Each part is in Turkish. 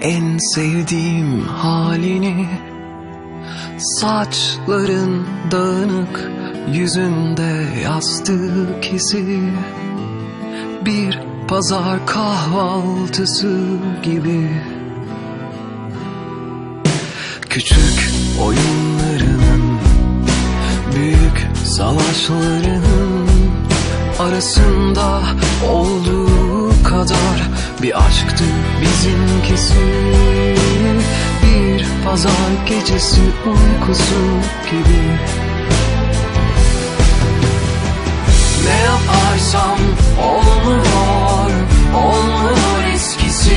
en sevdiğim halini. Saçların dağınık Yüzünde yastık izi Bir pazar kahvaltısı gibi. Küçük oyunlarının Büyük savaşlarının Arasında olduğu kadar Bir aşktı bizimkisi Bir pazar gecesi uykusu gibi. Ne yaparsam olmuyor Olmuyor eskisi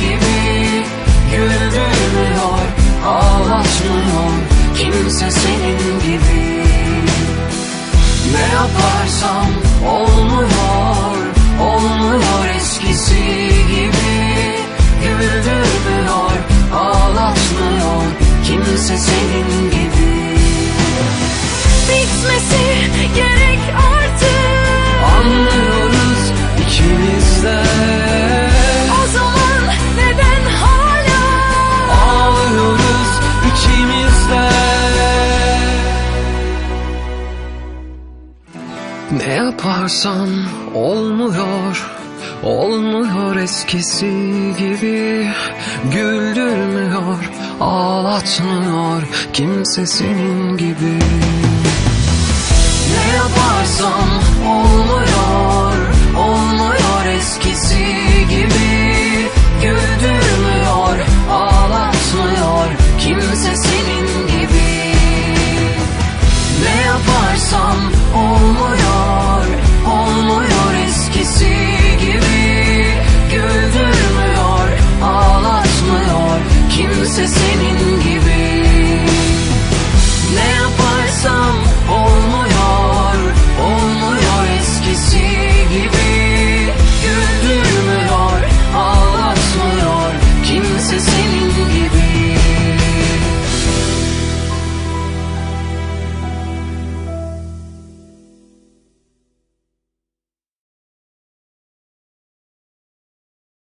gibi. Güldürmüyor, ağlatmıyor Kimse senin gibi. Ne yaparsam olmuyor Olmuyor eskisi gibi Ne yaparsam olmuyor Olmuyor eskisi gibi. Güldürmüyor, ağlatmıyor Kimse senin gibi. Ne yaparsam olmuyor Olmuyor eskisi gibi. Güldürmüyor, ağlatmıyor Kimse senin gibi Ne yaparsam olmuyor Olmuyor